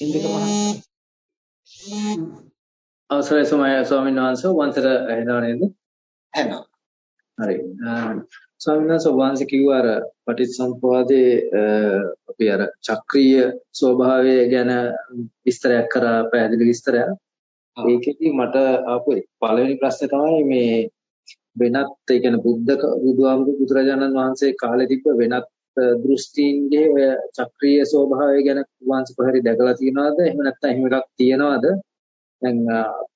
ඉන්දික මහත්තයා අවසරයි ස්වාමීන් වහන්සේ වන්සර ඇහෙනව නේද? ඇහෙනවා. හරි. ස්වාමීන් වහන්සේ වහන්සේ කිව්ව අර පටිච්චසමුප්පාදේ අපි අර චක්‍රීය ස්වභාවය ගැන විස්තරයක් කරා පැහැදිලි විස්තරයක්. ඒකෙදි මට ආපු පළවෙනි ප්‍රශ්නේ තමයි මේ වෙනත් ඒ කියන්නේ බුද්ධ බුදුහාමුදුරු බුදුරජාණන් වහන්සේ කාලේ තිබ්බ වෙනත් දෘෂ්ටීන්ගේ ඔය චක්‍රීය ස්වභාවය ගැන වංශ කොහරි දැකලා තියෙනවද? එහෙම නැත්නම් එහෙම එකක් තියෙනවද? දැන්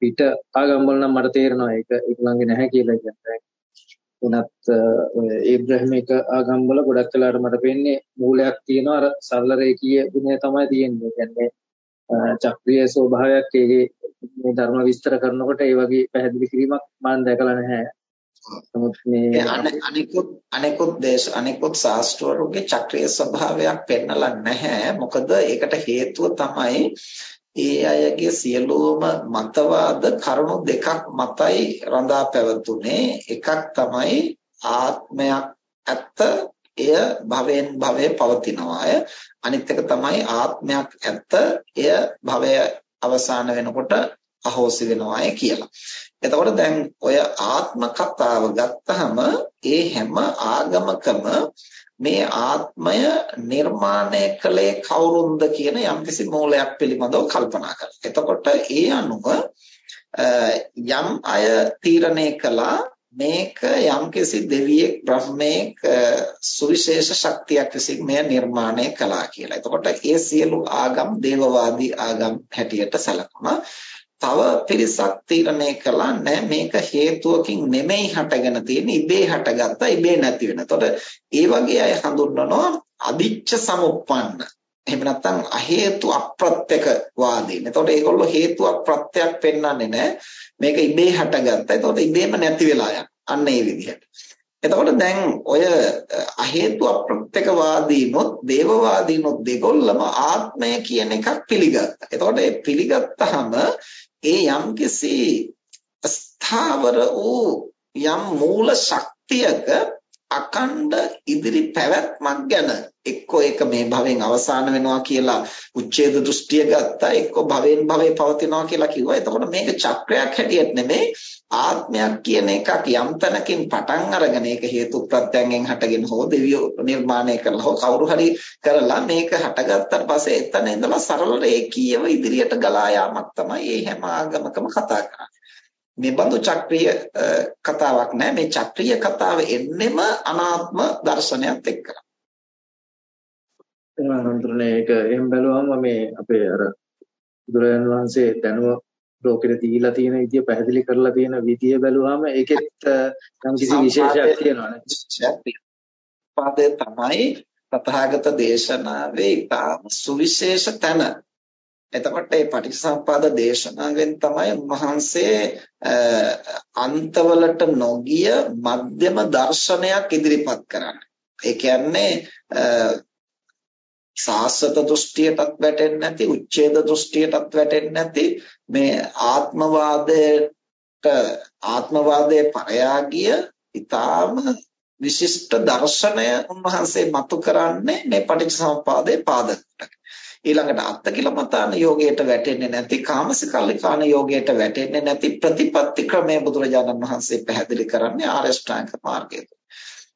පිට ආගම් වල නම් මට තේරෙනවා ඒක ඒගොල්ලන්ගේ නැහැ කියලා කියන්නේ. උනත් ඔය ඒබ්‍රහමික ආගම් වල ගොඩක් වෙලාවට මට පේන්නේ මූලයක් තියෙනවා අර සරල රේඛීය ගුණය තමයි තියෙන්නේ. කියන්නේ චක්‍රීය ස්වභාවයක් ඒකේ මේ ධර්ම විස්තර කරනකොට ඒ වගේ පැහැදිලි කිරීමක් මම දැකලා නැහැ. නමුත් මේ අනිකුත් අනිකුත් දේශ අනිකුත් ශාස්ත්‍රවරුන්ගේ චක්‍රීය ස්වභාවයක් පෙන්නලා නැහැ. මොකද ඒකට හේතුව තමයි ඒ අයගේ සියලුම මතවාද කරුණු දෙකක් මතයි රඳා පැවතුනේ. එකක් තමයි ආත්මයක් ඇත්ත එය භවෙන් භවයේ පවතිනවාය. අනිත් එක තමයි ආත්මයක් ඇත්ත එය භවය අවසාන වෙනකොට අහෝසි වෙනවාය කියලා. එතකොට දැන් ඔය ආත්ම කතාව ගත්තහම ඒ හැම ආගමකම මේ ආත්මය නිර්මාණය කළේ කවුරුන්ද කියන යම්කිසි මූලයක් පිළිබඳව කල්පනා කරනවා. එතකොට ඒ අනුව යම් අය තීරණය කළා මේක යම්කිසි දෙවියෙක් බ්‍රහ්මයෙක් සුවිශේෂ ශක්තියක් විසින් මෙය නිර්මාණය කළා කියලා. එතකොට ඒ සියලු ආගම් දේවවාදී ආගම් හැටියට සැලකුණා. තව පිරිසක් තීරණය කළා නෑ මේක හේතුවකින් නෙමෙයි හටගෙන තියෙන්නේ ඉබේ හටගත්තා ඉබේ නැති වෙන. එතකොට ඒ වගේ අය හඳුන්වනවා අදිච්ච සමුප්පන්න. එහෙම නැත්නම් අහේතු අප්‍රත්‍යක වාදීන්. එතකොට ඒගොල්ලෝ හේතුවක් ප්‍රත්‍යක් පෙන්වන්නේ නෑ. මේක ඉබේ හටගත්තා. එතකොට ඉබේම නැති වෙලා යනවා. අන්න ඒ විදිහට. එතකොට දැන් ඔය අහේතු අප්‍රත්‍යක වාදීනොත් දේවවාදීනොත් දෙගොල්ලම ආත්මය කියන එකක් පිළිගත්තා. එතකොට ඒ පිළිගත්තාම ඒ යම්කිසි ස්ථාවර වූ යම් මූල ශක්තියක අකණ්ඩ ඉදිරි පැවැත්මක් ගැන එක්කෝ ඒක මේ භවෙන් අවසාන වෙනවා කියලා උච්ඡේද දෘෂ්ටිය ගත්තා එක්කෝ භවෙන් භවේ පවතිනවා කියලා කිව්වා. එතකොට මේක චක්‍රයක් හැටියට නෙමෙයි ආත්මයක් කියන එකක් යම් තැනකින් පටන් අරගෙන ඒක හේතු ප්‍රත්‍යයෙන් හටගෙන හෝ දෙවියෝ නිර්මාණය කරලා හෝ කවුරු හරි කරලා මේක හටගත්තට පස්සේ එතන ඉඳලා සරල රේඛීයව ඉදිරියට ගලා යාමක් තමයි මේ හැම ආගමකම කතා කරන්නේ. මේ බඳු චක්‍රීය කතාවක් නෑ මේ චක්‍රීය කතාව එන්නෙම අනාත්ම දර්ශනයත් එක්කලා. එහෙනම් ඒක එහෙම බැලුවම මේ අපේ අර බුදුරජාණන් වහන්සේ දැනුම ලෝකෙට දීලා තියෙන විදිය පැහැදිලි කරලා තියෙන විදිය බැලුවාම ඒකෙත් යම් කිසි විශේෂයක් තියෙනවා නේද? පාදේ තමයි තථාගත දේශනාවේ ඉතාම සුවිශේෂ තැන එතකොට මේ පටිච්චසමුපාද දේශනාවෙන් තමයි උන්වහන්සේ අන්තවලට නොගිය මධ්‍යම දර්ශනයක් ඉදිරිපත් කරන්නේ. ඒ කියන්නේ සාස්වත දෘෂ්ටියටත් වැටෙන්නේ නැති, උච්ඡේද දෘෂ්ටියටත් වැටෙන්නේ නැති මේ ආත්මවාදයට ආත්මවාදයේ පරයාගිය ඊටාම විශිෂ්ට දර්ශනය උන්වහන්සේ මතු කරන්නේ මේ පටිච්චසමුපාදයේ පාදක කොටගෙන. ඊළඟට අත්තකිලමතාන යෝගයට වැටෙන්නේ නැති කාමසිකල්ලිකාන යෝගයට වැටෙන්නේ නැති ප්‍රතිපත්ති ක්‍රමය බුදුරජාණන් වහන්සේ පැහැදිලි කරන්නේ ආරෂ්ඨාංග මාර්ගය.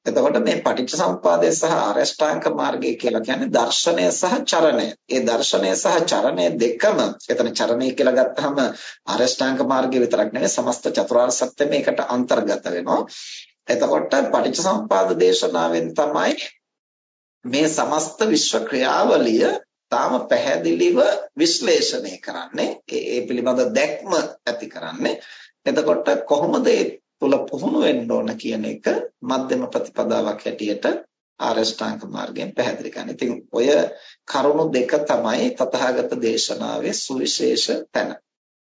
එතකොට මේ පටිච්චසමුපාදය සහ ආරෂ්ඨාංග මාර්ගය කියලා කියන්නේ දර්ශනය සහ චරණය. ඒ දර්ශනය සහ චරණය දෙකම එතන චරණය කියලා ගත්තාම ආරෂ්ඨාංග මාර්ගය විතරක් නෙවෙයි සමස්ත චතුරාර්ය සත්‍ය මේකට අන්තර්ගත වෙනවා. එතකොට පටිච්චසමුපාද දේශනාවෙන් තමයි මේ සමස්ත විශ්ව ක්‍රියාවලිය තාම පැහැදිලිව විශ්ලේෂණය කරන්නේ ඒ පිළිබඳ දැක්ම ඇති කරන්නේ එතකොට කොහොමද ඒ තුල පුහුණු වෙන්න ඕන කියන එක මධ්‍යම ප්‍රතිපදාවක් හැටියට ආරෂ්ඨාංග මාර්ගයෙන් පැහැදිලි කරනවා. ඉතින් ඔය කරුණු දෙක තමයි තථාගත දේශනාවේ සුවිශේෂ තැන.